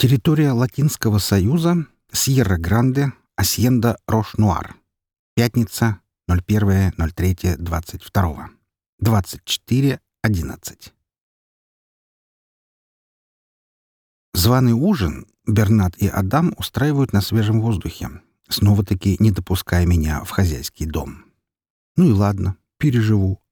Территория Латинского Союза, Сьерра-Гранде, Асьенда Рош-Нуар. Пятница, 01.03.22. 24.11. Званый ужин Бернат и Адам устраивают на свежем воздухе, снова-таки не допуская меня в хозяйский дом. Ну и ладно, переживу.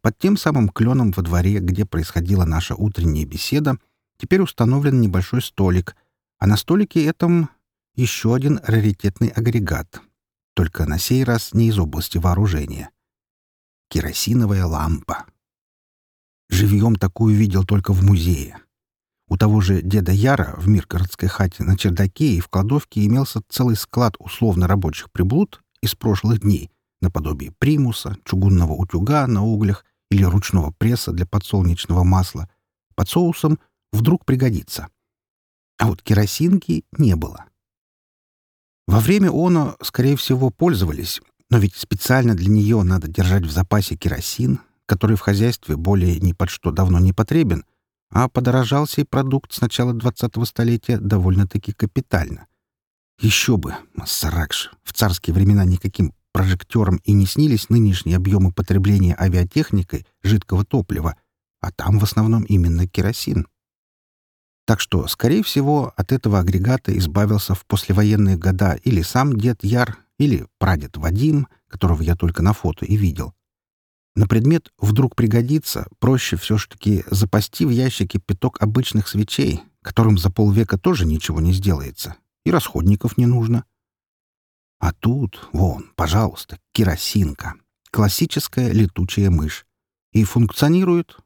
Под тем самым кленом во дворе, где происходила наша утренняя беседа, теперь установлен небольшой столик, а на столике этом еще один раритетный агрегат, только на сей раз не из области вооружения. Керосиновая лампа. Живьем такую видел только в музее. У того же деда Яра в Миргородской хате на чердаке и в кладовке имелся целый склад условно рабочих приблуд из прошлых дней, наподобие примуса, чугунного утюга на углях или ручного пресса для подсолнечного масла. Под соусом вдруг пригодится. А вот керосинки не было. Во время оно, скорее всего, пользовались, но ведь специально для нее надо держать в запасе керосин, который в хозяйстве более ни под что давно не потребен, а подорожал сей продукт с начала 20-го столетия довольно-таки капитально. Еще бы, Массаракш, в царские времена никаким прожекторам и не снились нынешние объемы потребления авиатехникой жидкого топлива, а там в основном именно керосин. Так что, скорее всего, от этого агрегата избавился в послевоенные года или сам дед Яр, или прадед Вадим, которого я только на фото и видел. На предмет «вдруг пригодится» проще все ж таки запасти в ящике пяток обычных свечей, которым за полвека тоже ничего не сделается, и расходников не нужно. А тут, вон, пожалуйста, керосинка. Классическая летучая мышь. И функционирует.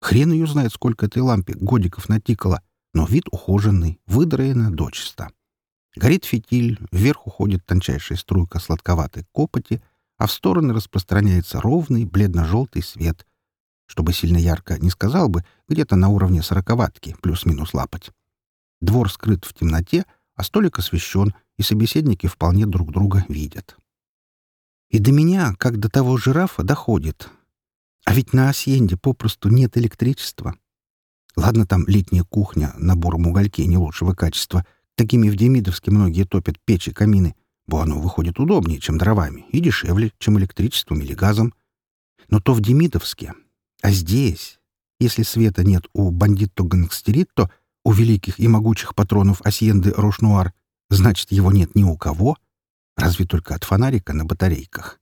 Хрен ее знает, сколько этой лампе годиков натикало но вид ухоженный, выдраено дочисто. Горит фитиль, вверх уходит тончайшая струйка сладковатой копоти, а в стороны распространяется ровный бледно-желтый свет, чтобы сильно ярко не сказал бы, где-то на уровне сороковатки, плюс-минус лапать. Двор скрыт в темноте, а столик освещен, и собеседники вполне друг друга видят. И до меня, как до того жирафа, доходит. А ведь на Асьенде попросту нет электричества. Ладно, там летняя кухня, набором угольки не лучшего качества. Такими в Демидовске многие топят печи, камины. Бо оно выходит удобнее, чем дровами, и дешевле, чем электричеством или газом. Но то в Демидовске. А здесь, если света нет у бандитто-гангстеритто, у великих и могучих патронов Асьенды Рошнуар, значит, его нет ни у кого, разве только от фонарика на батарейках.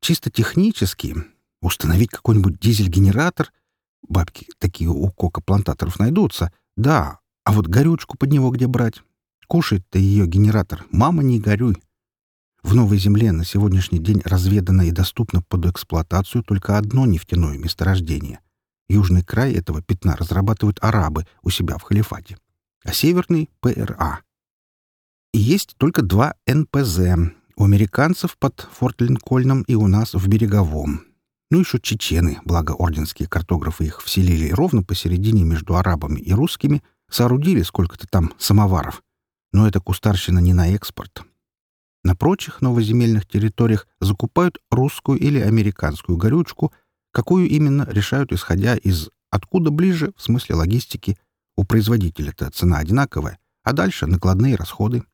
Чисто технически установить какой-нибудь дизель-генератор — Бабки такие у кока-плантаторов найдутся. Да, а вот горючку под него где брать? Кушает-то ее генератор. Мама, не горюй. В Новой Земле на сегодняшний день разведано и доступно под эксплуатацию только одно нефтяное месторождение. Южный край этого пятна разрабатывают арабы у себя в халифате, а северный — ПРА. И есть только два НПЗ — у американцев под Форт Линкольном и у нас в Береговом. Ну, еще чечены, благо орденские картографы их вселили ровно посередине между арабами и русскими, соорудили сколько-то там самоваров. Но это кустарщина не на экспорт. На прочих новоземельных территориях закупают русскую или американскую горючку, какую именно решают, исходя из откуда ближе, в смысле логистики. У производителя-то цена одинаковая, а дальше накладные расходы.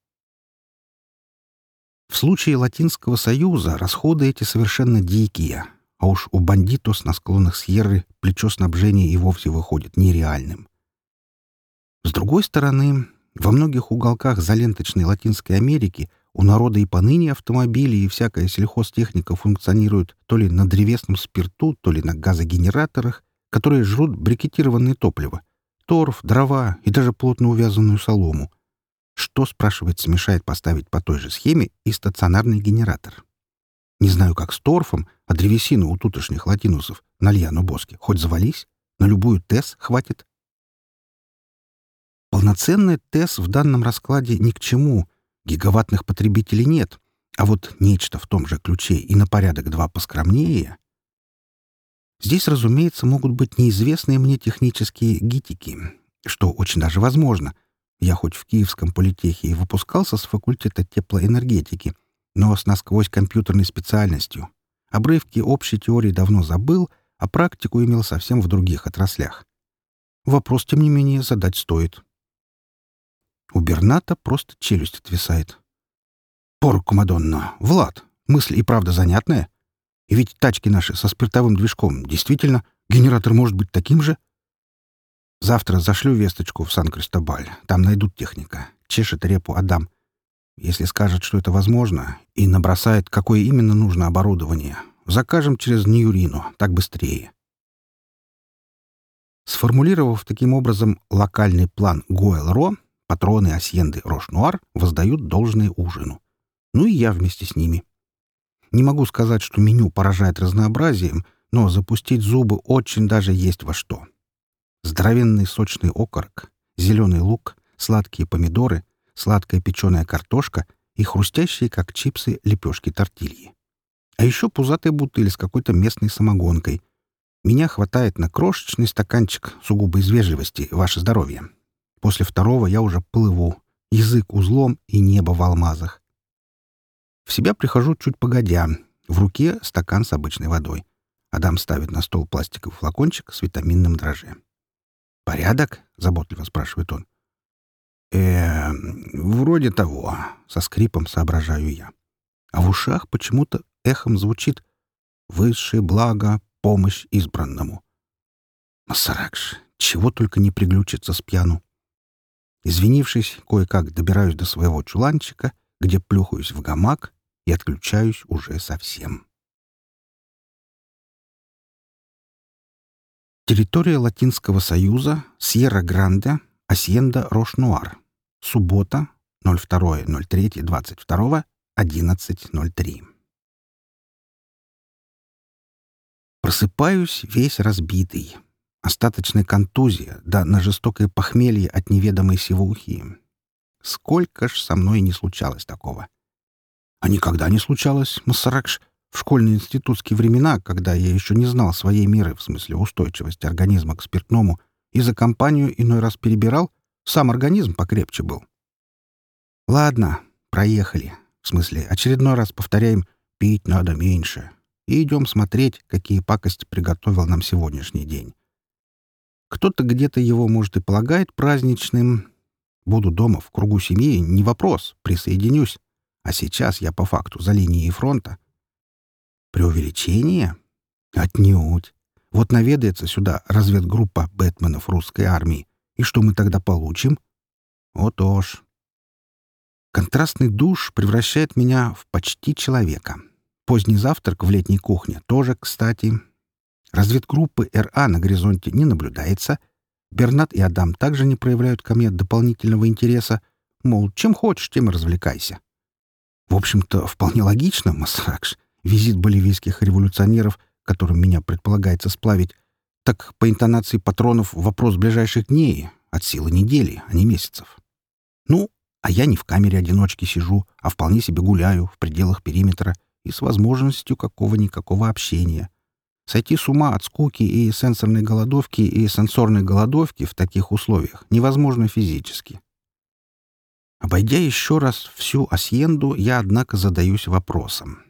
В случае Латинского Союза расходы эти совершенно дикие — а уж у бандитос на склонах Сьерры плечо снабжения и вовсе выходит нереальным. С другой стороны, во многих уголках заленточной Латинской Америки у народа и поныне автомобили и всякая сельхозтехника функционируют то ли на древесном спирту, то ли на газогенераторах, которые жрут брикетированное топливо, торф, дрова и даже плотно увязанную солому. Что, спрашивается, мешает поставить по той же схеме и стационарный генератор? Не знаю, как с торфом, а древесину у тутошних латинусов на Льяно-Боске хоть завались, на любую ТЭС хватит. Полноценная ТЭС в данном раскладе ни к чему. Гигаваттных потребителей нет. А вот нечто в том же ключе и на порядок два поскромнее. Здесь, разумеется, могут быть неизвестные мне технические гитики, что очень даже возможно. Я хоть в Киевском политехе и выпускался с факультета теплоэнергетики — но с насквозь компьютерной специальностью. Обрывки общей теории давно забыл, а практику имел совсем в других отраслях. Вопрос, тем не менее, задать стоит. У Берната просто челюсть отвисает. «Порку, Мадонна! Влад! Мысль и правда занятная. И ведь тачки наши со спиртовым движком. Действительно, генератор может быть таким же?» «Завтра зашлю весточку в Сан-Кристобаль. Там найдут техника. Чешет репу Адам. Если скажет, что это возможно, и набросает, какое именно нужно оборудование, закажем через Ньюрину. Так быстрее». Сформулировав таким образом локальный план Гоэл-Ро, патроны Асьенды Рош-Нуар воздают должное ужину. Ну и я вместе с ними. Не могу сказать, что меню поражает разнообразием, но запустить зубы очень даже есть во что. Здоровенный сочный окорок, зеленый лук, сладкие помидоры, сладкая печеная картошка и хрустящие, как чипсы, лепешки тортильи. А еще пузатая бутыль с какой-то местной самогонкой, меня хватает на крошечный стаканчик сугубо из вежливости, ваше здоровье. После второго я уже плыву, язык узлом и небо в алмазах. В себя прихожу чуть погодя. В руке стакан с обычной водой. Адам ставит на стол пластиковый флакончик с витаминным дрожжем. «Порядок?» — заботливо спрашивает он. Э вроде того», — со скрипом соображаю я. А в ушах почему-то эхом звучит «Высшее благо помощь избранному. Масаракш, чего только не приглючится с пьяну. Извинившись, кое-как добираюсь до своего чуланчика, где плюхаюсь в гамак и отключаюсь уже совсем. Территория Латинского Союза, Сьерра-Гранде, Асьенда Рош-Нуар. Суббота, 02.03.22, 11.03. Просыпаюсь весь разбитый. Остаточная контузия, да на жестокое похмелье от неведомой сивухи. Сколько ж со мной не случалось такого. А никогда не случалось, Массаракш, в школьные институтские времена, когда я еще не знал своей меры в смысле устойчивости организма к спиртному и за компанию иной раз перебирал, сам организм покрепче был. Ладно, проехали. В смысле, очередной раз повторяем «пить надо меньше», и идем смотреть, какие пакости приготовил нам сегодняшний день. Кто-то где-то его, может, и полагает праздничным. Буду дома, в кругу семьи, не вопрос, присоединюсь. А сейчас я по факту за линией фронта. Преувеличение? Отнюдь. Вот наведается сюда разведгруппа бэтменов русской армии. И что мы тогда получим? Вот уж. Контрастный душ превращает меня в почти человека. Поздний завтрак в летней кухне тоже, кстати. Разведгруппы РА на горизонте не наблюдается. Бернат и Адам также не проявляют ко мне дополнительного интереса. Мол, чем хочешь, тем и развлекайся. В общем-то, вполне логично, Масракш. Визит боливийских революционеров, которым меня предполагается сплавить, так по интонации патронов вопрос ближайших дней, от силы недели, а не месяцев. Ну, а я не в камере одиночки сижу, а вполне себе гуляю в пределах периметра — и с возможностью какого-никакого общения. Сойти с ума от скуки и сенсорной голодовки и сенсорной голодовки в таких условиях невозможно физически. Обойдя еще раз всю Асьенду, я, однако, задаюсь вопросом.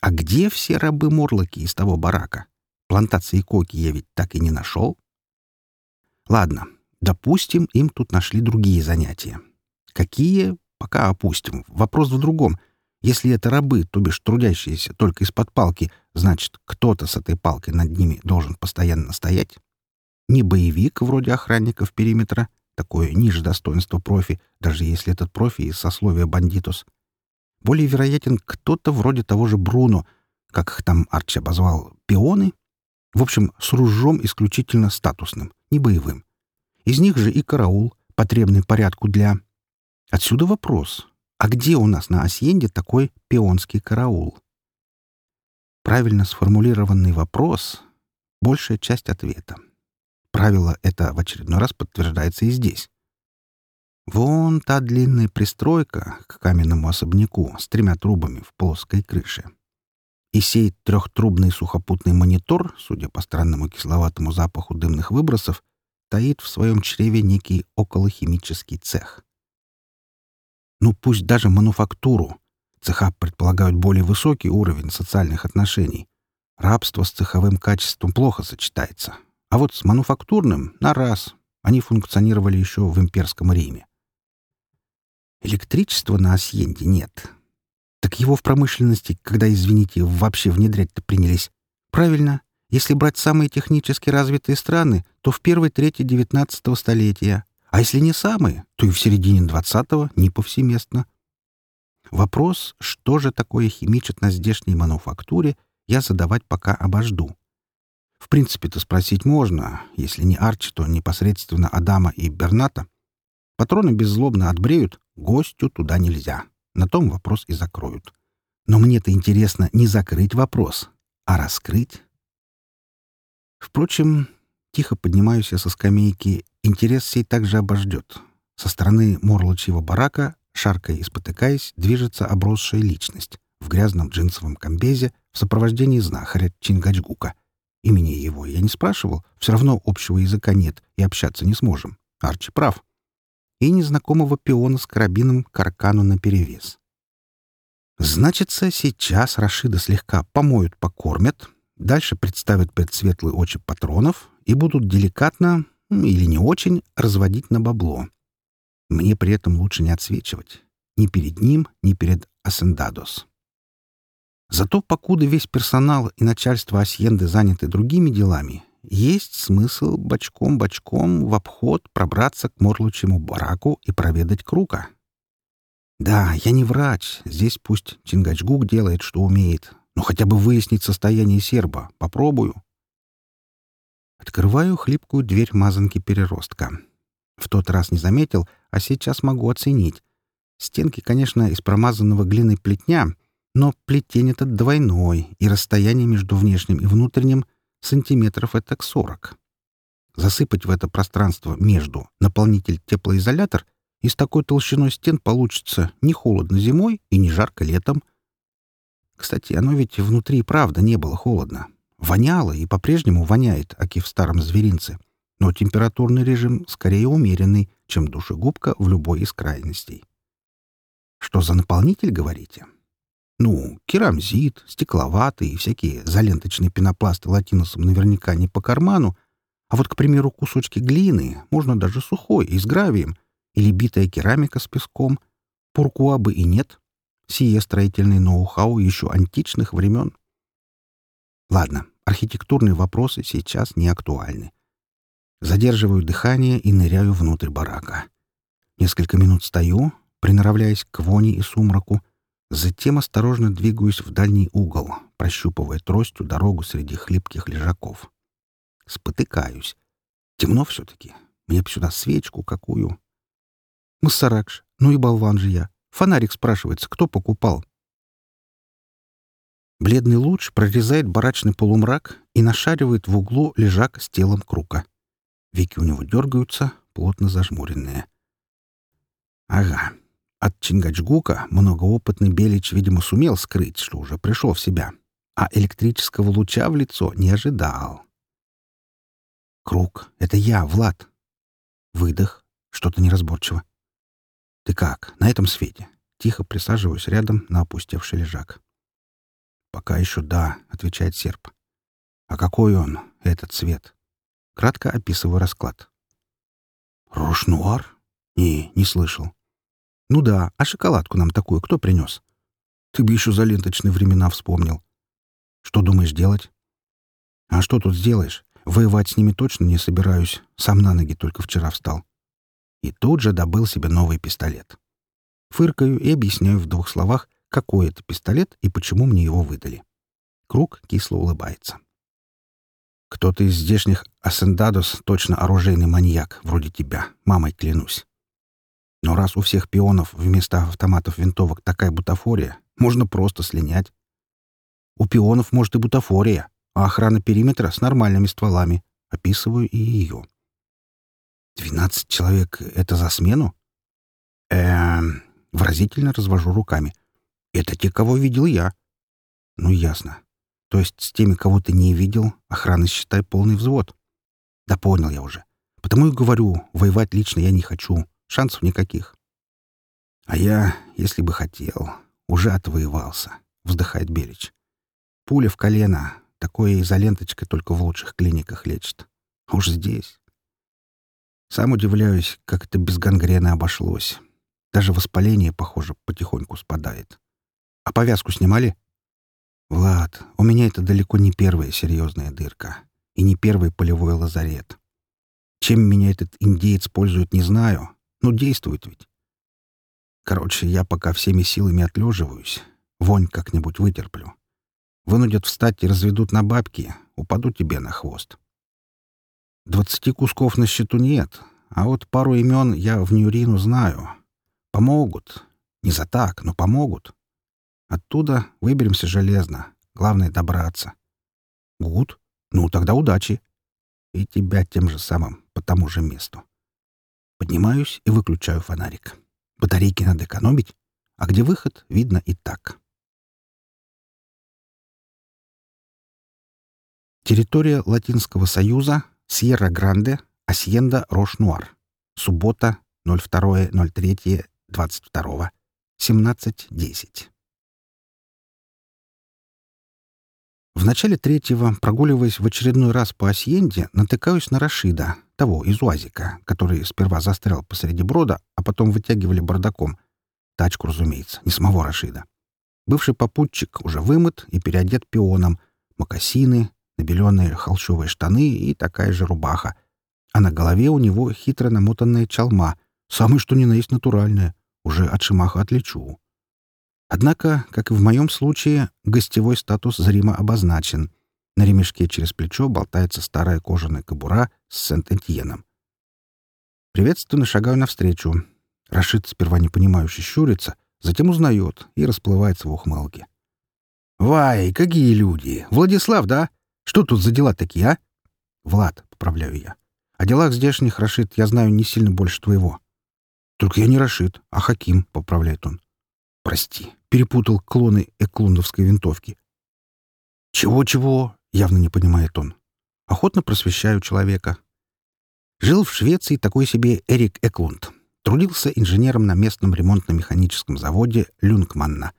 А где все рабы-морлоки из того барака? Плантации коки я ведь так и не нашел. Ладно, допустим, им тут нашли другие занятия. Какие? Пока опустим. Вопрос в другом — если это рабы, то бишь трудящиеся только из-под палки, значит, кто-то с этой палкой над ними должен постоянно стоять. Не боевик вроде охранников периметра, такое ниже достоинства профи, даже если этот профи из сословия бандитус. Более вероятен кто-то вроде того же Бруно, как их там Арчи обозвал, пионы. В общем, с ружом исключительно статусным, не боевым. Из них же и караул, потребный порядку для... Отсюда вопрос, а где у нас на Асьенде такой пионский караул? Правильно сформулированный вопрос — большая часть ответа. Правило это в очередной раз подтверждается и здесь. Вон та длинная пристройка к каменному особняку с тремя трубами в плоской крыше. И сей трехтрубный сухопутный монитор, судя по странному кисловатому запаху дымных выбросов, таит в своем чреве некий околохимический цех. Ну пусть даже мануфактуру. Цеха предполагают более высокий уровень социальных отношений. Рабство с цеховым качеством плохо сочетается. А вот с мануфактурным — на раз. Они функционировали еще в имперском Риме. Электричества на Асьенде нет. Так его в промышленности, когда, извините, вообще внедрять-то принялись. Правильно, если брать самые технически развитые страны, то в первой трети XIX столетия. А если не самые, то и в середине XX не повсеместно. Вопрос, что же такое химичат на здешней мануфактуре, я задавать пока обожду. В принципе-то спросить можно, если не Арчи, то непосредственно Адама и Берната. Патроны беззлобно отбреют, гостю туда нельзя. На том вопрос и закроют. Но мне-то интересно не закрыть вопрос, а раскрыть. Впрочем, тихо поднимаюсь я со скамейки, интерес сей также обождет. Со стороны Морлочьего барака, шаркая и спотыкаясь, движется обросшая личность в грязном джинсовом комбезе в сопровождении знахаря Чингачгука. Имени его я не спрашивал, все равно общего языка нет и общаться не сможем. Арчи прав. И незнакомого пиона с карабином каркану наперевес. Значится, сейчас Рашида слегка помоют, покормят, Дальше представят пред светлые очи патронов и будут деликатно, или не очень, разводить на бабло. Мне при этом лучше не отсвечивать. Ни перед ним, ни перед Асендадос. Зато покуда весь персонал и начальство Асьенды заняты другими делами, есть смысл бочком-бочком в обход пробраться к морлучему бараку и проведать Крука. Да, я не врач, здесь пусть Чингачгук делает, что умеет, ну, хотя бы выяснить состояние серба. Попробую. Открываю хлипкую дверь мазанки переростка. В тот раз не заметил, а сейчас могу оценить. Стенки, конечно, из промазанного глиной плетня, но плетень этот двойной, и расстояние между внешним и внутренним сантиметров это к сорок. Засыпать в это пространство между наполнитель-теплоизолятор и с такой толщиной стен получится не холодно зимой и не жарко летом. Кстати, оно ведь внутри правда не было холодно. Воняло и по-прежнему воняет, аки в старом зверинце. Но температурный режим скорее умеренный, чем душегубка в любой из крайностей. Что за наполнитель, говорите? Ну, керамзит, стекловатый и всякие заленточные пенопласты латиносом наверняка не по карману, а вот, к примеру, кусочки глины, можно даже сухой и с гравием, или битая керамика с песком. Пуркуабы и нет, Сие строительный ноу-хау еще античных времен. Ладно, архитектурные вопросы сейчас не актуальны. Задерживаю дыхание и ныряю внутрь барака. Несколько минут стою, приноравляясь к вони и сумраку, затем осторожно двигаюсь в дальний угол, прощупывая тростью дорогу среди хлипких лежаков. Спотыкаюсь. Темно все-таки. Мне б сюда свечку какую. Массаракш, ну и болван же я. Фонарик спрашивается, кто покупал. Бледный луч прорезает барачный полумрак и нашаривает в углу лежак с телом крука. Веки у него дергаются, плотно зажмуренные. Ага. От Чингачгука многоопытный Белич, видимо, сумел скрыть, что уже пришел в себя, а электрического луча в лицо не ожидал. Круг — это я, Влад. Выдох, что-то неразборчиво. «Ты как, на этом свете?» Тихо присаживаюсь рядом на опустевший лежак. «Пока еще да», — отвечает серп. «А какой он, этот цвет?» Кратко описываю расклад. «Рош-нуар?» «Не, не слышал». «Ну да, а шоколадку нам такую кто принес?» «Ты бы еще за ленточные времена вспомнил». «Что думаешь делать?» «А что тут сделаешь? Воевать с ними точно не собираюсь. Сам на ноги только вчера встал и тут же добыл себе новый пистолет. Фыркаю и объясняю в двух словах, какой это пистолет и почему мне его выдали. Круг кисло улыбается. Кто-то из здешних Асендадос точно оружейный маньяк, вроде тебя, мамой клянусь. Но раз у всех пионов вместо автоматов винтовок такая бутафория, можно просто слинять. У пионов, может, и бутафория, а охрана периметра с нормальными стволами. Описываю и ее. «Двенадцать человек — это за смену?» «Эм...» — выразительно развожу руками. «Это те, кого видел я». «Ну, ясно. То есть с теми, кого ты не видел, охрана, считай, полный взвод». «Да понял я уже. Потому и говорю, воевать лично я не хочу. Шансов никаких». «А я, если бы хотел, уже отвоевался», — вздыхает Белич. «Пуля в колено. Такое изоленточка только в лучших клиниках лечит. Уж здесь. Сам удивляюсь, как это без гангрены обошлось. Даже воспаление, похоже, потихоньку спадает. А повязку снимали? Влад, у меня это далеко не первая серьезная дырка. И не первый полевой лазарет. Чем меня этот индеец пользует, не знаю. Но действует ведь. Короче, я пока всеми силами отлеживаюсь. Вонь как-нибудь вытерплю. Вынудят встать и разведут на бабки. Упаду тебе на хвост. Двадцати кусков на счету нет, а вот пару имен я в Нюрину знаю. Помогут. Не за так, но помогут. Оттуда выберемся железно. Главное — добраться. Гуд? Ну, тогда удачи. И тебя тем же самым, по тому же месту. Поднимаюсь и выключаю фонарик. Батарейки надо экономить, а где выход, видно и так. Территория Латинского Союза, Сьерра-Гранде, Асьенда Рош-Нуар. Суббота, 02.03.22. 17.10. В начале третьего, прогуливаясь в очередной раз по Асьенде, натыкаюсь на Рашида, того из УАЗика, который сперва застрял посреди брода, а потом вытягивали бардаком. Тачку, разумеется, не самого Рашида. Бывший попутчик уже вымыт и переодет пионом. Мокасины, набеленные холщовые штаны и такая же рубаха. А на голове у него хитро намотанная чалма, самый что ни на есть натуральная. Уже от Шимаха отличу. Однако, как и в моем случае, гостевой статус зримо обозначен. На ремешке через плечо болтается старая кожаная кобура с Сент-Этьеном. Приветственно шагаю навстречу. Рашид сперва непонимающе щурится, затем узнает и расплывается в ухмылке. «Вай, какие люди! Владислав, да? Что тут за дела такие, а?» «Влад», — поправляю я. «О делах здешних, Рашид, я знаю не сильно больше твоего». «Только я не Рашид, а Хаким», — поправляет он. «Прости, перепутал клоны эклундовской винтовки. «Чего-чего?» — явно не понимает он. Охотно просвещаю человека. Жил в Швеции такой себе Эрик Эклунд. Трудился инженером на местном ремонтно-механическом заводе Люнгманна.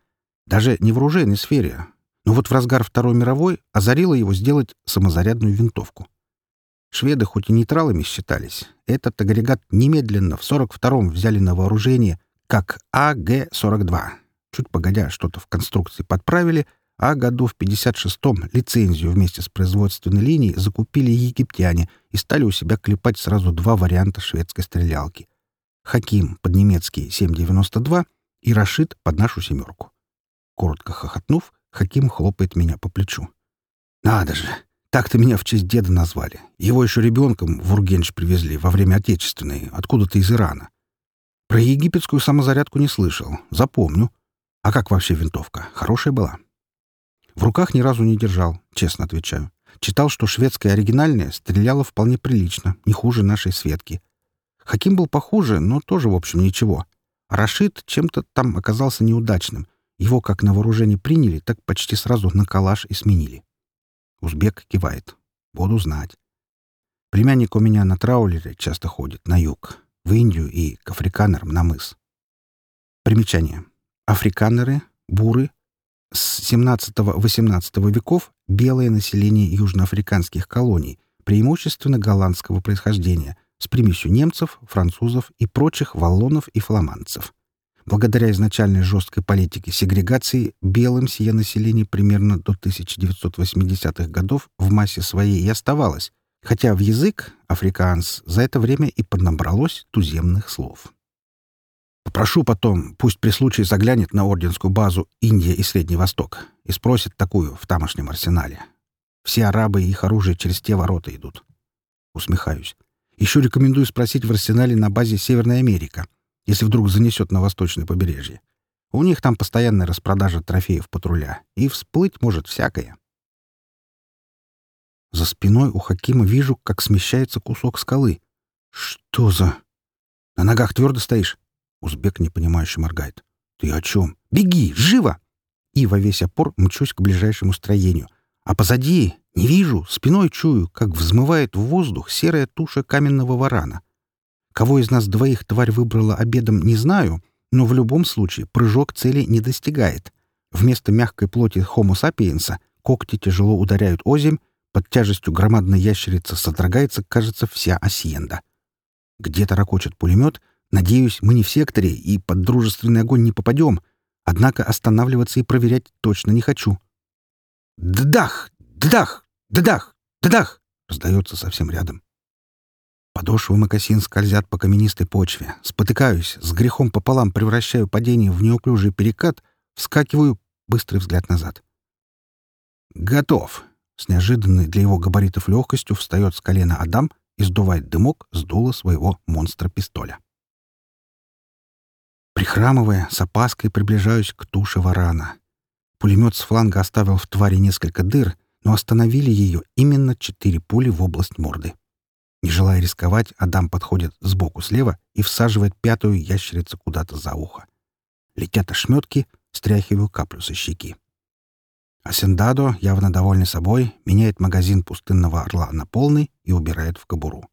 Даже не в оружейной сфере. Но вот в разгар Второй мировой озарило его сделать самозарядную винтовку. Шведы хоть и нейтралами считались, этот агрегат немедленно в 42-м взяли на вооружение как АГ-42, Чуть погодя, что-то в конструкции подправили, а году в 56-м лицензию вместе с производственной линией закупили египтяне и стали у себя клепать сразу два варианта шведской стрелялки. Хаким под немецкий 7,92 и Рашид под нашу семерку. Коротко хохотнув, Хаким хлопает меня по плечу. «Надо же! Так-то меня в честь деда назвали. Его еще ребенком в Ургенч привезли во время Отечественной, откуда-то из Ирана. Про египетскую самозарядку не слышал. Запомню. А как вообще винтовка? Хорошая была? В руках ни разу не держал, честно отвечаю. Читал, что шведская оригинальная стреляла вполне прилично, не хуже нашей Светки. Хаким был похуже, но тоже, в общем, ничего. Рашид чем-то там оказался неудачным. Его как на вооружение приняли, так почти сразу на калаш и сменили. Узбек кивает. Буду знать. Племянник у меня на траулере часто ходит, на юг, в Индию и к африканерам на мыс. Примечание. Африканеры, буры. С XVII-XVIII веков белое население южноафриканских колоний, преимущественно голландского происхождения, с примесью немцев, французов и прочих валлонов и фламандцев. Благодаря изначальной жесткой политике сегрегации белым сие население примерно до 1980-х годов в массе своей и оставалось, хотя в язык, африканс, за это время и поднабралось туземных слов. Попрошу потом, пусть при случае заглянет на орденскую базу Индия и Средний Восток и спросит такую в тамошнем арсенале. Все арабы и их оружие через те ворота идут. Усмехаюсь. Еще рекомендую спросить в арсенале на базе Северная Америка, если вдруг занесет на восточное побережье. У них там постоянная распродажа трофеев патруля, и всплыть может всякое. За спиной у Хакима вижу, как смещается кусок скалы. Что за... На ногах твердо стоишь? Узбек непонимающе моргает. «Ты о чем? Беги! Живо!» И во весь опор мчусь к ближайшему строению. А позади не вижу, спиной чую, как взмывает в воздух серая туша каменного варана. Кого из нас двоих тварь выбрала обедом, не знаю, но в любом случае прыжок цели не достигает. Вместо мягкой плоти Homo sapiens когти тяжело ударяют озимь, под тяжестью громадной ящерицы содрогается, кажется, вся осьенда. Где-то ракочет пулемет, Надеюсь, мы не в секторе и под дружественный огонь не попадем, однако останавливаться и проверять точно не хочу. «Ддах! Ддах! Ддах! Ддах!» раздается совсем рядом. Подошвы мокасин скользят по каменистой почве. Спотыкаюсь, с грехом пополам превращаю падение в неуклюжий перекат, вскакиваю, быстрый взгляд назад. «Готов!» С неожиданной для его габаритов легкостью встает с колена Адам и сдувает дымок с дула своего монстра-пистоля. Прихрамывая, с опаской приближаюсь к туше варана. Пулемет с фланга оставил в твари несколько дыр, но остановили ее именно четыре пули в область морды. Не желая рисковать, Адам подходит сбоку слева и всаживает пятую ящерицу куда-то за ухо. Летят ошметки, стряхиваю каплю со щеки. Асендадо, явно довольный собой, меняет магазин пустынного орла на полный и убирает в кобуру.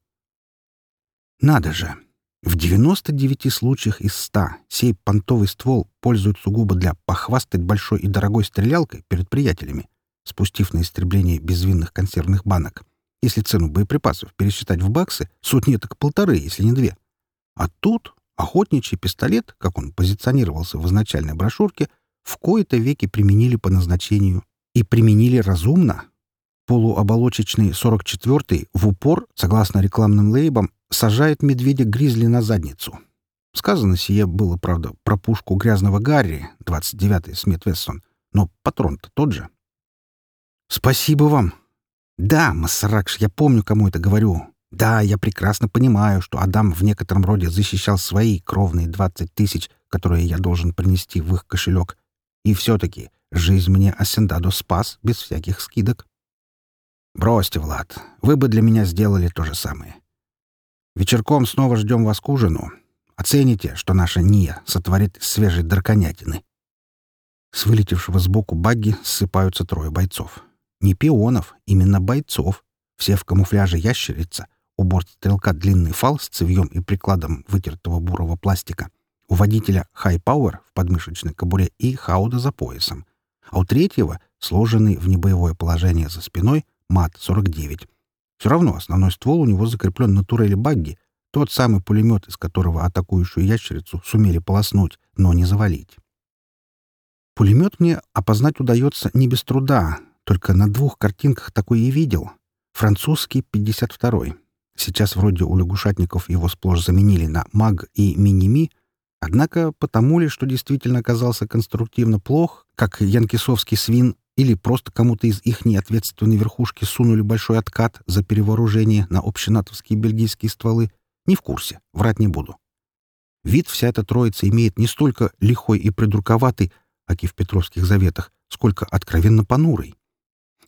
Надо же! В 99 случаях из 100 сей понтовый ствол пользуют сугубо для похвастать большой и дорогой стрелялкой перед приятелями, спустив на истребление безвинных консервных банок. Если цену боеприпасов пересчитать в баксы, сотни так полторы, если не две. А тут охотничий пистолет, как он позиционировался в изначальной брошюрке, в кои-то веки применили по назначению. И применили разумно. Полуоболочечный 44-й в упор, согласно рекламным лейбам, сажает медведя-гризли на задницу. Сказано сие было, правда, про пушку грязного Гарри, 29-й Смит Вессон, но патрон-то тот же. «Спасибо вам!» «Да, Масаракш, я помню, кому это говорю. Да, я прекрасно понимаю, что Адам в некотором роде защищал свои кровные двадцать тысяч, которые я должен принести в их кошелек. И все-таки жизнь мне Асендадо спас без всяких скидок. Бросьте, Влад, вы бы для меня сделали то же самое. Вечерком снова ждем вас к ужину. Оцените, что наша Ния сотворит свежей драконятины. С вылетевшего сбоку багги ссыпаются трое бойцов. Не пионов, именно бойцов. Все в камуфляже ящерица. У борт стрелка длинный фал с цевьем и прикладом вытертого бурого пластика. У водителя Power в подмышечной кобуре и хауда за поясом. А у третьего, сложенный в небоевое положение за спиной, МАТ-49. Все равно основной ствол у него закреплен на турели багги, тот самый пулемет, из которого атакующую ящерицу сумели полоснуть, но не завалить. Пулемет мне опознать удается не без труда, только на двух картинках такой и видел. Французский 52-й. Сейчас вроде у лягушатников его сплошь заменили на МАГ и Миними, однако потому ли, что действительно оказался конструктивно плох, как янкисовский свин или просто кому-то из их неответственной верхушки сунули большой откат за перевооружение на общенатовские бельгийские стволы, не в курсе, врать не буду. Вид вся эта троица имеет не столько лихой и придурковатый, аки в Петровских заветах, сколько откровенно понурый.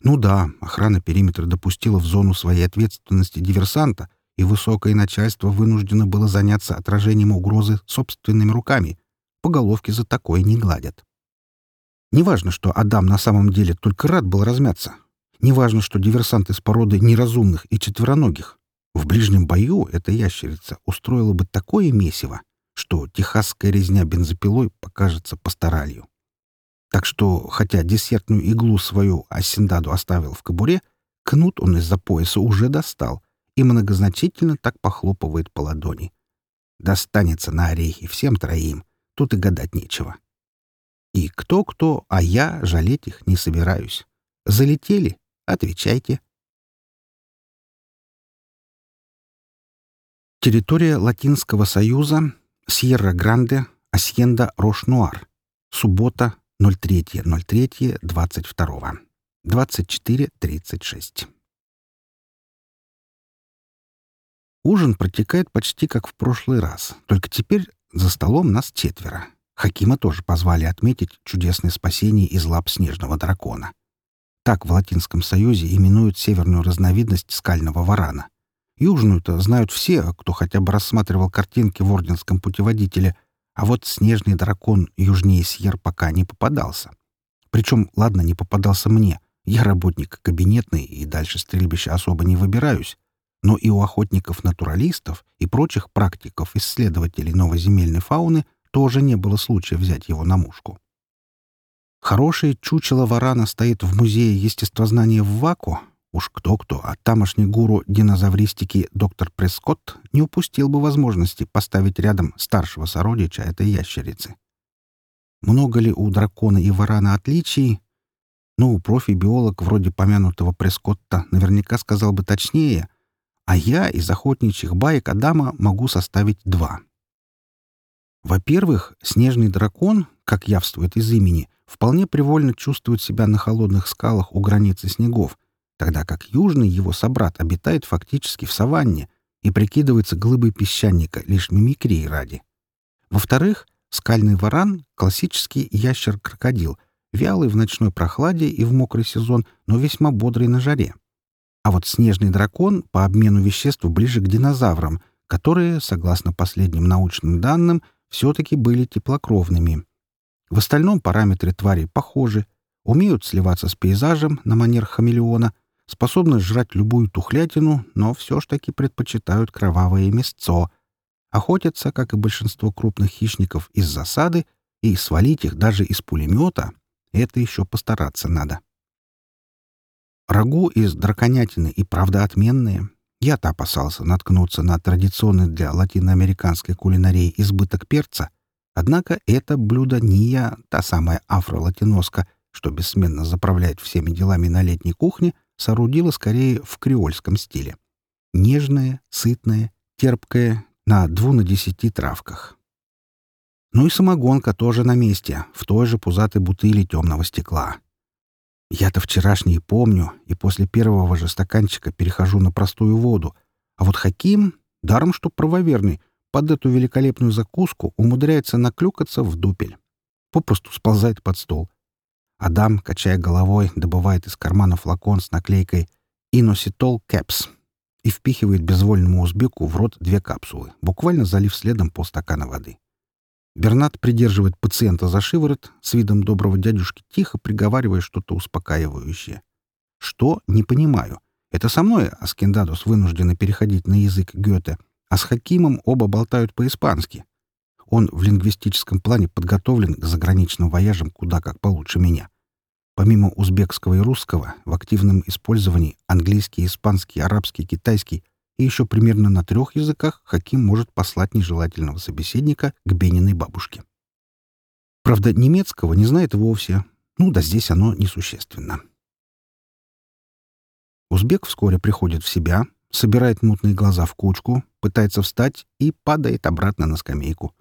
Ну да, охрана периметра допустила в зону своей ответственности диверсанта, и высокое начальство вынуждено было заняться отражением угрозы собственными руками. По головке за такое не гладят. Неважно, что Адам на самом деле только рад был размяться. Неважно, что диверсант из породы неразумных и четвероногих. В ближнем бою эта ящерица устроила бы такое месиво, что техасская резня бензопилой покажется постаралью. Так что, хотя десертную иглу свою Асендаду оставил в кобуре, кнут он из-за пояса уже достал и многозначительно так похлопывает по ладони. Достанется на орехи всем троим, тут и гадать нечего. И кто-кто, а я жалеть их не собираюсь. Залетели? Отвечайте. Территория Латинского Союза, Сьерра-Гранде, Асьенда Рош-Нуар. Суббота, 03.03.22. 24.36. Ужин протекает почти как в прошлый раз, только теперь за столом нас четверо. Хакима тоже позвали отметить чудесное спасение из лап снежного дракона. Так в Латинском Союзе именуют северную разновидность скального варана. Южную-то знают все, кто хотя бы рассматривал картинки в Орденском путеводителе, а вот снежный дракон южнее Сьер пока не попадался. Причем, ладно, не попадался мне. Я работник кабинетный и дальше стрельбища особо не выбираюсь. Но и у охотников-натуралистов и прочих практиков-исследователей новоземельной фауны тоже не было случая взять его на мушку. Хорошее чучело варана стоит в музее естествознания в Ваку, Уж кто-кто, а тамошний гуру динозавристики доктор Прескотт не упустил бы возможности поставить рядом старшего сородича этой ящерицы. Много ли у дракона и варана отличий? Ну, профи-биолог вроде помянутого Прескотта наверняка сказал бы точнее, а я из охотничьих баек Адама могу составить два. Во-первых, снежный дракон, как явствует из имени, вполне привольно чувствует себя на холодных скалах у границы снегов, тогда как южный его собрат обитает фактически в саванне и прикидывается глыбой песчаника лишь мимикрии ради. Во-вторых, скальный варан — классический ящер-крокодил, вялый в ночной прохладе и в мокрый сезон, но весьма бодрый на жаре. А вот снежный дракон по обмену веществ ближе к динозаврам, которые, согласно последним научным данным, все-таки были теплокровными. В остальном параметры тварей похожи, умеют сливаться с пейзажем на манер хамелеона, способны жрать любую тухлятину, но все ж таки предпочитают кровавое мясцо. Охотятся, как и большинство крупных хищников, из засады, и свалить их даже из пулемета — это еще постараться надо. Рагу из драконятины и правда отменные. Я-то опасался наткнуться на традиционный для латиноамериканской кулинарии избыток перца, однако это блюдо не я, та самая афро-латиноска, что бессменно заправляет всеми делами на летней кухне, соорудила скорее в креольском стиле. Нежное, сытное, терпкое, на дву на десяти травках. Ну и самогонка тоже на месте, в той же пузатой бутыли темного стекла. Я-то вчерашний помню, и после первого же стаканчика перехожу на простую воду. А вот Хаким, даром что правоверный, под эту великолепную закуску умудряется наклюкаться в дупель. Попросту сползает под стол — Адам, качая головой, добывает из кармана флакон с наклейкой «Иноситол Кэпс» и впихивает безвольному узбеку в рот две капсулы, буквально залив следом полстакана воды. Бернат придерживает пациента за шиворот, с видом доброго дядюшки тихо приговаривая что-то успокаивающее. Что? Не понимаю. Это со мной Аскендадус вынуждены переходить на язык Гёте, а с Хакимом оба болтают по-испански. Он в лингвистическом плане подготовлен к заграничным вояжам куда как получше меня. Помимо узбекского и русского, в активном использовании английский, испанский, арабский, китайский и еще примерно на трех языках Хаким может послать нежелательного собеседника к ебениной бабушке. Правда, немецкого не знает вовсе. Ну да здесь оно несущественно. Узбек вскоре приходит в себя, собирает мутные глаза в кучку, пытается встать и падает обратно на скамейку.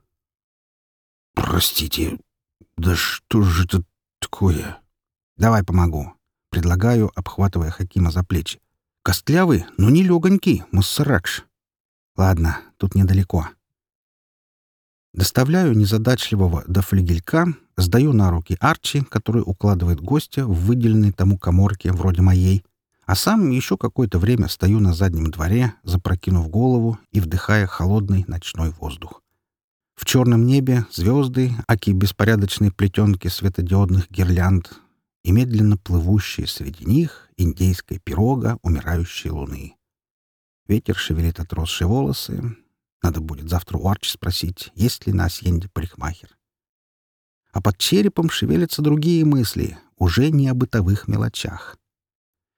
«Простите, да что же это такое?» «Давай помогу». Предлагаю, обхватывая Хакима за плечи. «Костлявый, но не легонький, муссаракш». «Ладно, тут недалеко». Доставляю незадачливого до флигелька, сдаю на руки Арчи, который укладывает гостя в выделенной тому коморке вроде моей, а сам еще какое-то время стою на заднем дворе, запрокинув голову и вдыхая холодный ночной воздух. В черном небе звезды, аки беспорядочные плетенки светодиодных гирлянд и медленно плывущие среди них индейская пирога умирающей луны. Ветер шевелит отросшие волосы. Надо будет завтра у Арчи спросить, есть ли на Асьенде парикмахер. А под черепом шевелятся другие мысли, уже не о бытовых мелочах.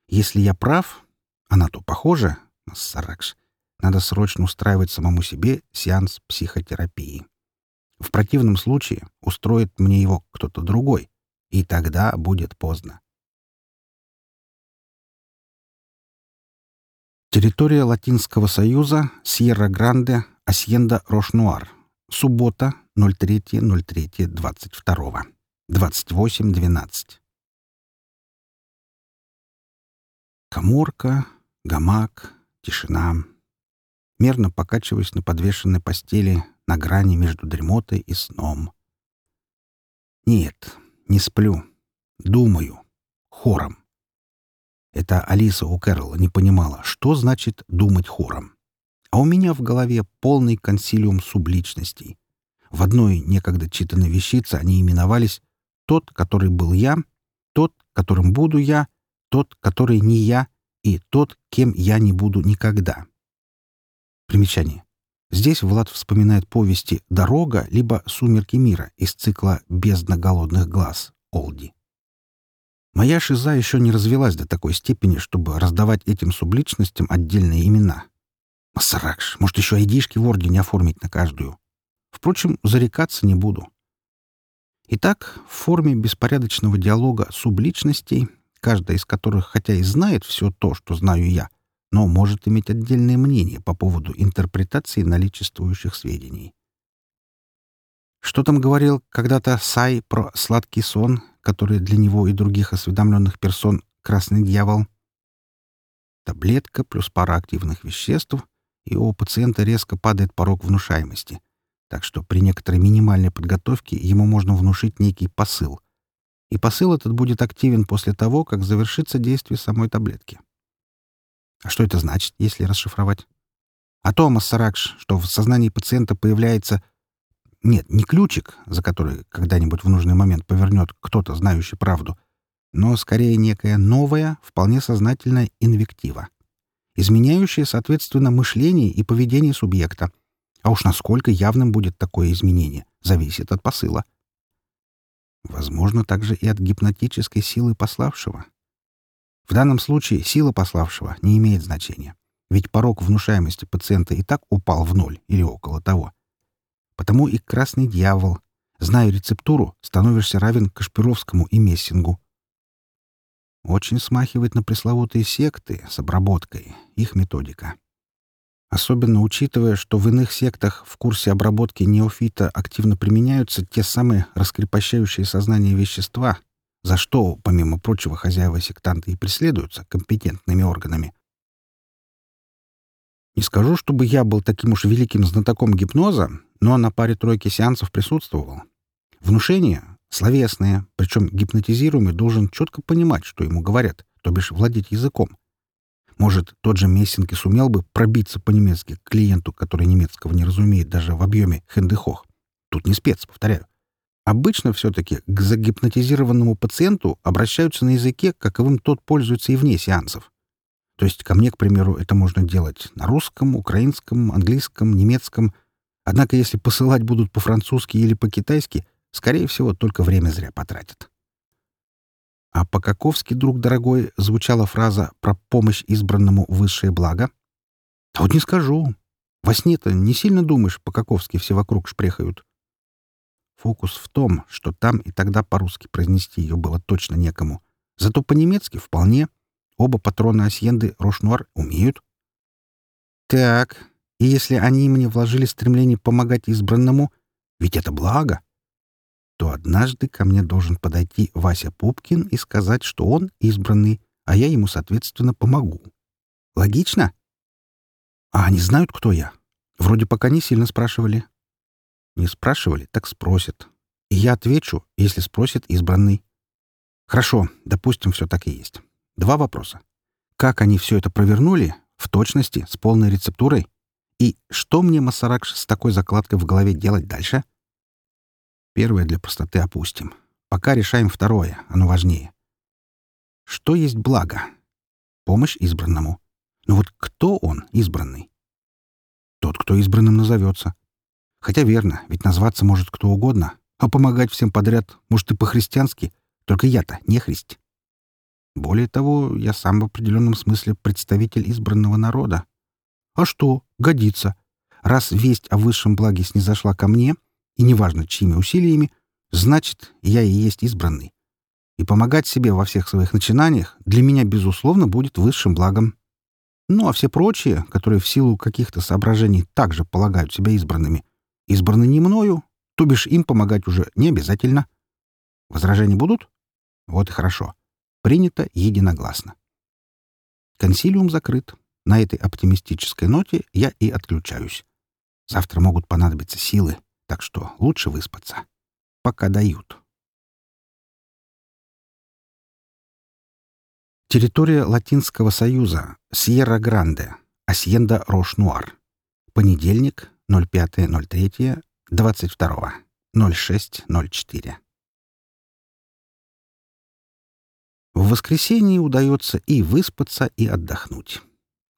Если я прав, она то похожа на Саракш, надо срочно устраивать самому себе сеанс психотерапии. В противном случае устроит мне его кто-то другой, и тогда будет поздно. Территория Латинского Союза, Сьерра-Гранде, Асьенда Рош-Нуар. Суббота, 03.03.22. 28.12. Коморка, гамак, тишина. Мерно покачиваясь на подвешенной постели, на грани между дремотой и сном. Нет, не сплю. Думаю. Хором. Это Алиса у Кэрола не понимала, что значит «думать хором». А у меня в голове полный консилиум субличностей. В одной некогда читанной вещице они именовались «тот, который был я», «тот, которым буду я», «тот, который не я» и «тот, кем я не буду никогда». Примечание. Здесь Влад вспоминает повести «Дорога» либо «Сумерки мира» из цикла «Бездна голодных глаз» Олди. Моя шиза еще не развелась до такой степени, чтобы раздавать этим субличностям отдельные имена. Масаракш, может, еще айдишки в ордене оформить на каждую. Впрочем, зарекаться не буду. Итак, в форме беспорядочного диалога субличностей, каждая из которых хотя и знает все то, что знаю я, но может иметь отдельное мнение по поводу интерпретации наличествующих сведений. Что там говорил когда-то Сай про сладкий сон, который для него и других осведомленных персон красный дьявол? Таблетка плюс пара активных веществ, и у пациента резко падает порог внушаемости — так что при некоторой минимальной подготовке ему можно внушить некий посыл. И посыл этот будет активен после того, как завершится действие самой таблетки. А что это значит, если расшифровать? А то, Массаракш, что в сознании пациента появляется... Нет, не ключик, за который когда-нибудь в нужный момент повернет кто-то, знающий правду, но скорее некая новая, вполне сознательная инвектива, изменяющая, соответственно, мышление и поведение субъекта — а уж насколько явным будет такое изменение, зависит от посыла. Возможно, также и от гипнотической силы пославшего. В данном случае сила пославшего не имеет значения, ведь порог внушаемости пациента и так упал в ноль или около того. Потому и красный дьявол, зная рецептуру, становишься равен Кашпировскому и Мессингу. Очень смахивает на пресловутые секты с обработкой, их методика. Особенно учитывая, что в иных сектах в курсе обработки неофита активно применяются те самые раскрепощающие сознание вещества, за что, помимо прочего, хозяева сектанты и преследуются компетентными органами. Не скажу, чтобы я был таким уж великим знатоком гипноза, но на паре-тройки сеансов присутствовал. Внушение — словесное, причем гипнотизируемый должен четко понимать, что ему говорят, то бишь владеть языком. Может, тот же Мессинг и сумел бы пробиться по-немецки к клиенту, который немецкого не разумеет даже в объеме хендехох. Тут не спец, повторяю. Обычно все-таки к загипнотизированному пациенту обращаются на языке, каковым тот пользуется и вне сеансов. То есть ко мне, к примеру, это можно делать на русском, украинском, английском, немецком. Однако если посылать будут по-французски или по-китайски, скорее всего, только время зря потратят. А по-каковски, друг дорогой, звучала фраза про помощь избранному высшее благо? А вот не скажу. Во сне-то не сильно думаешь, по-каковски все вокруг шпрехают. Фокус в том, что там и тогда по-русски произнести ее было точно некому. Зато по-немецки вполне. Оба патрона Асьенды Рошнуар умеют. Так, и если они мне вложили стремление помогать избранному, ведь это благо, то однажды ко мне должен подойти Вася Пупкин и сказать, что он избранный, а я ему, соответственно, помогу. Логично? А они знают, кто я? Вроде пока не сильно спрашивали. Не спрашивали, так спросят. И я отвечу, если спросит избранный. Хорошо, допустим, все так и есть. Два вопроса. Как они все это провернули, в точности, с полной рецептурой? И что мне, Масаракш, с такой закладкой в голове делать дальше? Первое для простоты опустим. Пока решаем второе, оно важнее. Что есть благо? Помощь избранному. Но вот кто он, избранный? Тот, кто избранным назовется. Хотя верно, ведь назваться может кто угодно, а помогать всем подряд, может, и по-христиански, только я-то не христ. Более того, я сам в определенном смысле представитель избранного народа. А что, годится. Раз весть о высшем благе снизошла ко мне — и неважно, чьими усилиями, значит, я и есть избранный. И помогать себе во всех своих начинаниях для меня, безусловно, будет высшим благом. Ну, а все прочие, которые в силу каких-то соображений также полагают себя избранными, избраны не мною, то бишь им помогать уже не обязательно. Возражения будут? Вот и хорошо. Принято единогласно. Консилиум закрыт. На этой оптимистической ноте я и отключаюсь. Завтра могут понадобиться силы так что лучше выспаться. Пока дают. Территория Латинского Союза. Сьерра-Гранде. Асьенда Рош-Нуар. Понедельник, 05.03, 22. 06.04. В воскресенье удается и выспаться, и отдохнуть.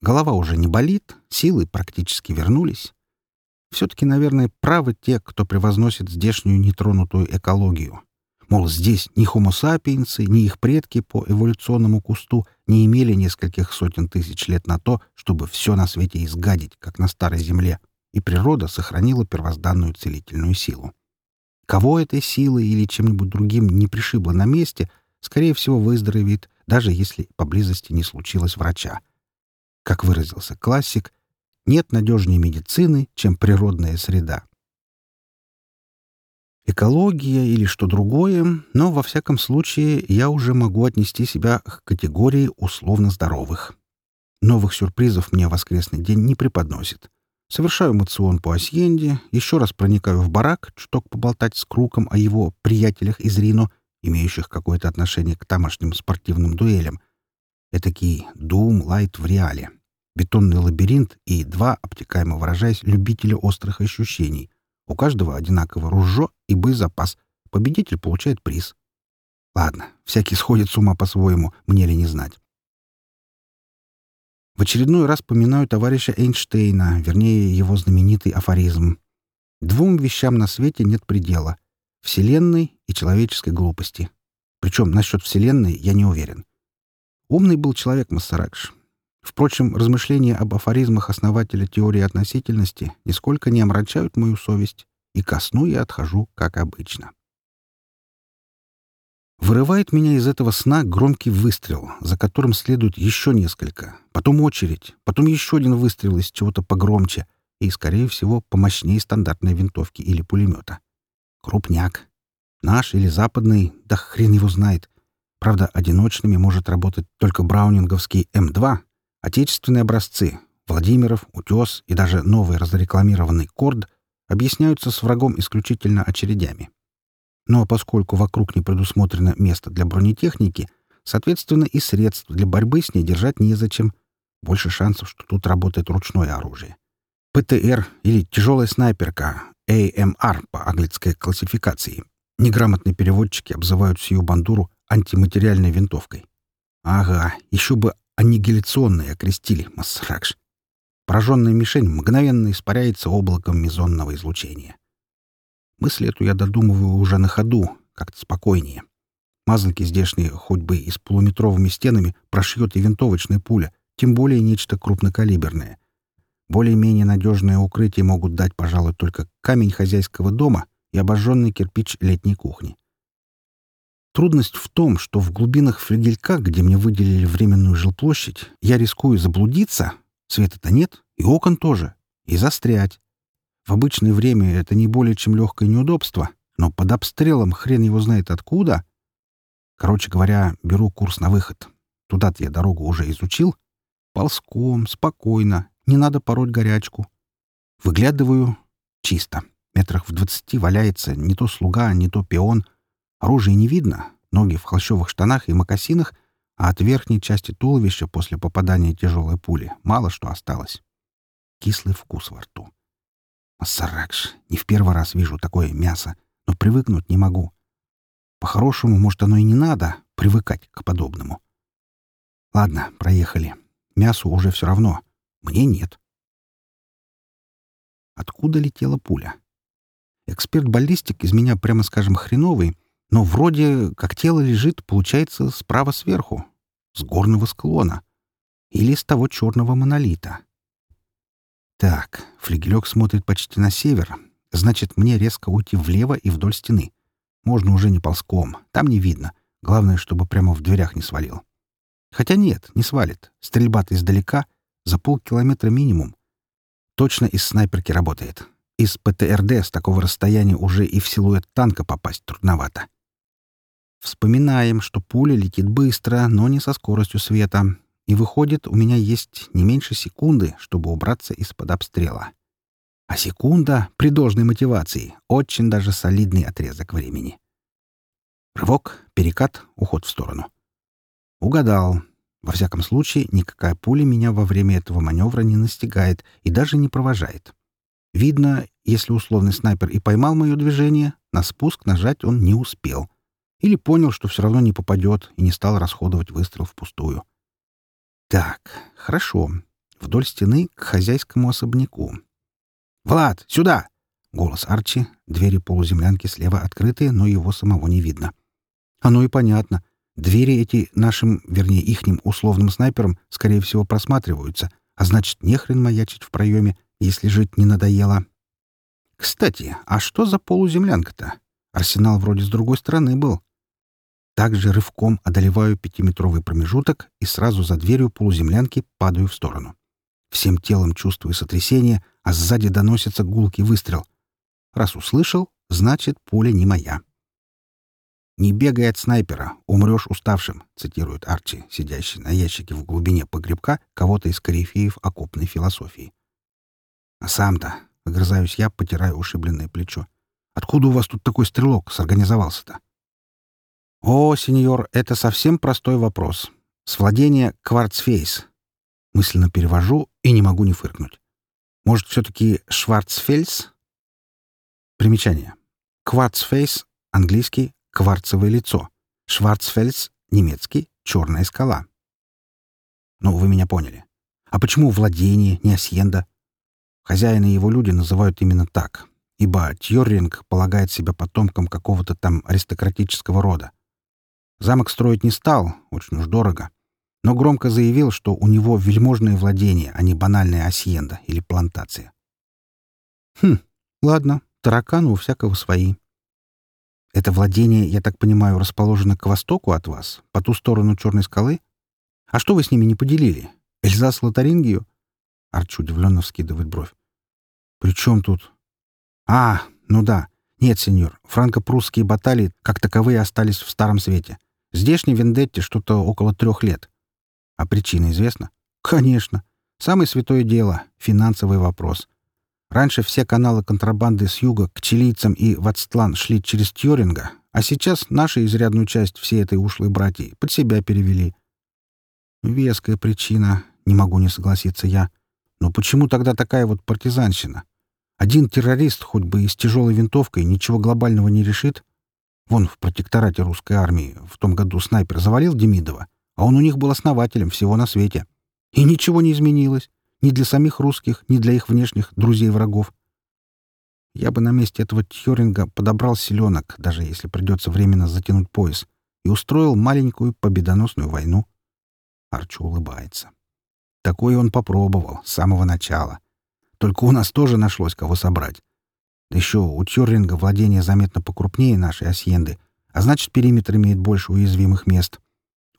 Голова уже не болит, силы практически вернулись. Все-таки, наверное, правы те, кто превозносит здешнюю нетронутую экологию. Мол, здесь ни хомо сапиенсы, ни их предки по эволюционному кусту не имели нескольких сотен тысяч лет на то, чтобы все на свете изгадить, как на Старой Земле, и природа сохранила первозданную целительную силу. Кого этой силой или чем-нибудь другим не пришибло на месте, скорее всего, выздоровеет, даже если поблизости не случилось врача. Как выразился классик, нет надежнее медицины, чем природная среда. Экология или что другое, но во всяком случае я уже могу отнести себя к категории условно здоровых. Новых сюрпризов мне воскресный день не преподносит. Совершаю мацион по Асьенде, еще раз проникаю в барак, чуток поболтать с Круком о его приятелях из Рино, имеющих какое-то отношение к тамошним спортивным дуэлям. Этакий Doom Light в реале. Бетонный лабиринт и два, обтекаемо выражаясь, любителя острых ощущений. У каждого одинаково ружье и боезапас. Победитель получает приз. Ладно, всякий сходит с ума по-своему, мне ли не знать. В очередной раз поминаю товарища Эйнштейна, вернее, его знаменитый афоризм. Двум вещам на свете нет предела — Вселенной и человеческой глупости. Причем насчет Вселенной я не уверен. Умный был человек Массаракш. Впрочем, размышления об афоризмах основателя теории относительности нисколько не омрачают мою совесть, и ко сну я отхожу, как обычно. Вырывает меня из этого сна громкий выстрел, за которым следует еще несколько, потом очередь, потом еще один выстрел из чего-то погромче и, скорее всего, помощнее стандартной винтовки или пулемета. Крупняк. Наш или западный, да хрен его знает. Правда, одиночными может работать только браунинговский М2, Отечественные образцы — Владимиров, Утес и даже новый разрекламированный Корд — объясняются с врагом исключительно очередями. Ну а поскольку вокруг не предусмотрено место для бронетехники, соответственно, и средств для борьбы с ней держать незачем. Больше шансов, что тут работает ручное оружие. ПТР или тяжелая снайперка AMR по английской классификации. Неграмотные переводчики обзывают сию бандуру антиматериальной винтовкой. Ага, еще бы аннигиляционной окрестили Массракш. Пораженная мишень мгновенно испаряется облаком мезонного излучения. Мысль эту я додумываю уже на ходу, как-то спокойнее. Мазанки здешние, хоть бы и с полуметровыми стенами, прошьет и винтовочная пуля, тем более нечто крупнокалиберное. Более-менее надежное укрытие могут дать, пожалуй, только камень хозяйского дома и обожженный кирпич летней кухни. Трудность в том, что в глубинах флигелька, где мне выделили временную жилплощадь, я рискую заблудиться, света-то нет, и окон тоже, и застрять. В обычное время это не более чем легкое неудобство, но под обстрелом хрен его знает откуда. Короче говоря, беру курс на выход. Туда-то я дорогу уже изучил. Ползком, спокойно, не надо пороть горячку. Выглядываю — чисто. Метрах в двадцати валяется не то слуга, не то пион — Оружия не видно, ноги в холщовых штанах и мокасинах, а от верхней части туловища после попадания тяжелой пули мало что осталось. Кислый вкус во рту. Массаракш, не в первый раз вижу такое мясо, но привыкнуть не могу. По-хорошему, может, оно и не надо привыкать к подобному. Ладно, проехали. Мясу уже все равно. Мне нет. Откуда летела пуля? Эксперт-баллистик из меня, прямо скажем, хреновый, но вроде как тело лежит, получается, справа сверху, с горного склона. Или с того черного монолита. Так, флигелек смотрит почти на север. Значит, мне резко уйти влево и вдоль стены. Можно уже не ползком. Там не видно. Главное, чтобы прямо в дверях не свалил. Хотя нет, не свалит. Стрельба-то издалека. За полкилометра минимум. Точно из снайперки работает. Из ПТРД с такого расстояния уже и в силуэт танка попасть трудновато. Вспоминаем, что пуля летит быстро, но не со скоростью света. И выходит, у меня есть не меньше секунды, чтобы убраться из-под обстрела. А секунда при должной мотивации — очень даже солидный отрезок времени. Рывок, перекат, уход в сторону. Угадал. Во всяком случае, никакая пуля меня во время этого маневра не настигает и даже не провожает. Видно, если условный снайпер и поймал мое движение, на спуск нажать он не успел. Или понял, что все равно не попадет, и не стал расходовать выстрел впустую. Так, хорошо. Вдоль стены к хозяйскому особняку. «Влад, сюда!» Голос Арчи, двери полуземлянки слева открыты, но его самого не видно. Оно и понятно. Двери эти нашим, вернее, ихним условным снайперам, скорее всего, просматриваются, а значит, нехрен маячить в проеме, если жить не надоело. Кстати, а что за полуземлянка-то? Арсенал вроде с другой стороны был. Также рывком одолеваю пятиметровый промежуток и сразу за дверью полуземлянки падаю в сторону. Всем телом чувствую сотрясение, а сзади доносится гулкий выстрел. Раз услышал, значит, пуля не моя. «Не бегай от снайпера, умрешь уставшим», — цитирует Арчи, сидящий на ящике в глубине погребка кого-то из корифеев окопной философии. «А сам-то», — огрызаюсь я, потирая ушибленное плечо, — «откуда у вас тут такой стрелок сорганизовался-то?» «О, сеньор, это совсем простой вопрос. С владения кварцфейс». Мысленно перевожу и не могу не фыркнуть. Может, все-таки Шварцфельс? Примечание. Кварцфейс — английский кварцевое лицо. Шварцфельс — немецкий, черная скала. Ну, вы меня поняли. А почему владение, не асьенда? Хозяин и его люди называют именно так, ибо Тьорринг полагает себя потомком какого-то там аристократического рода. Замок строить не стал, очень уж дорого, но громко заявил, что у него вельможное владение, а не банальная асьенда или плантация. Хм, ладно, тараканы у всякого свои. Это владение, я так понимаю, расположено к востоку от вас, по ту сторону Черной скалы? А что вы с ними не поделили? Эльзас Лотарингию? Арч удивленно вскидывает бровь. «При чем тут?» «А, ну да. Нет, сеньор, франко-прусские баталии как таковые остались в Старом Свете. Здешней Вендетте что-то около трех лет. А причина известна? Конечно. Самое святое дело — финансовый вопрос. Раньше все каналы контрабанды с юга к чилийцам и в Ацтлан шли через Тьоринга, а сейчас наша изрядную часть всей этой ушлой братьи под себя перевели. Веская причина, не могу не согласиться я. Но почему тогда такая вот партизанщина? Один террорист, хоть бы и с тяжелой винтовкой, ничего глобального не решит. Вон в протекторате русской армии в том году снайпер завалил Демидова, а он у них был основателем всего на свете. И ничего не изменилось. Ни для самих русских, ни для их внешних друзей-врагов. Я бы на месте этого Тьоринга подобрал селенок, даже если придется временно затянуть пояс, и устроил маленькую победоносную войну. Арчу улыбается. Такое он попробовал с самого начала. Только у нас тоже нашлось кого собрать. Да еще у Тьоринга владение заметно покрупнее нашей Асьенды, а значит, периметр имеет больше уязвимых мест.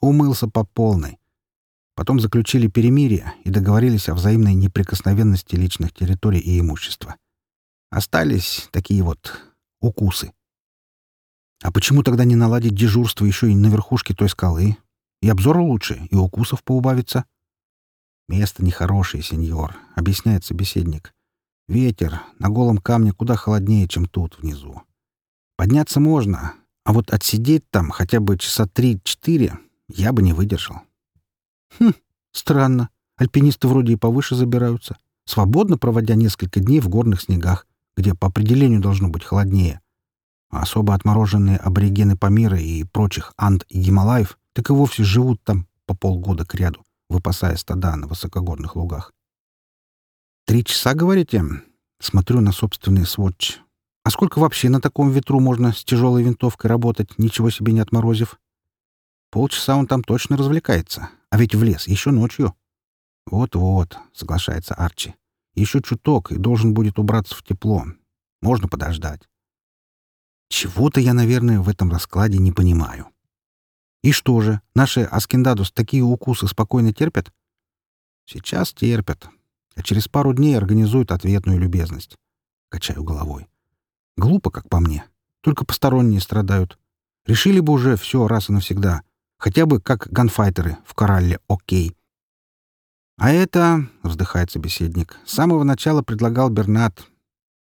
Умылся по полной. Потом заключили перемирие и договорились о взаимной неприкосновенности личных территорий и имущества. Остались такие вот укусы. А почему тогда не наладить дежурство еще и на верхушке той скалы? И обзора лучше, и укусов поубавится. Место нехорошее, сеньор, — объясняет собеседник. Ветер на голом камне куда холоднее, чем тут, внизу. Подняться можно, а вот отсидеть там хотя бы часа три-четыре я бы не выдержал. Хм, странно. Альпинисты вроде и повыше забираются, свободно проводя несколько дней в горных снегах, где по определению должно быть холоднее. А особо отмороженные аборигены Памира и прочих Анд и Гималаев так и вовсе живут там по полгода к ряду, выпасая стада на высокогорных лугах. «Три часа, говорите?» Смотрю на собственный сводч. «А сколько вообще на таком ветру можно с тяжелой винтовкой работать, ничего себе не отморозив?» Полчаса он там точно развлекается. А ведь в лес еще ночью. Вот-вот, соглашается Арчи. Еще чуток и должен будет убраться в тепло. Можно подождать. Чего-то я, наверное, в этом раскладе не понимаю. И что же, наши Аскиндадус такие укусы спокойно терпят? Сейчас терпят. А через пару дней организуют ответную любезность. Качаю головой. Глупо, как по мне. Только посторонние страдают. Решили бы уже все раз и навсегда — Хотя бы как ганфайтеры в коралле «Окей». «А это...» — вздыхает собеседник. «С самого начала предлагал Бернат.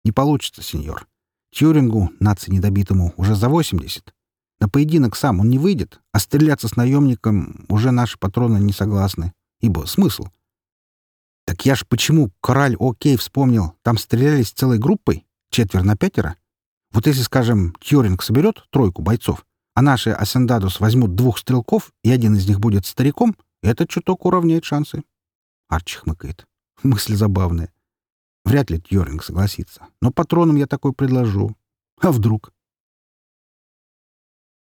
Не получится, сеньор. Тьюрингу, нации недобитому, уже за 80. На поединок сам он не выйдет, а стреляться с наемником уже наши патроны не согласны. Ибо смысл? Так я ж почему кораль Окей вспомнил? Там стрелялись целой группой? Четверо на пятеро? Вот если, скажем, Тьюринг соберет тройку бойцов, а наши Асендадус возьмут двух стрелков, и один из них будет стариком, это чуток уравняет шансы. Арчи хмыкает. Мысль забавная. Вряд ли Тьоринг согласится. Но патронам я такой предложу. А вдруг?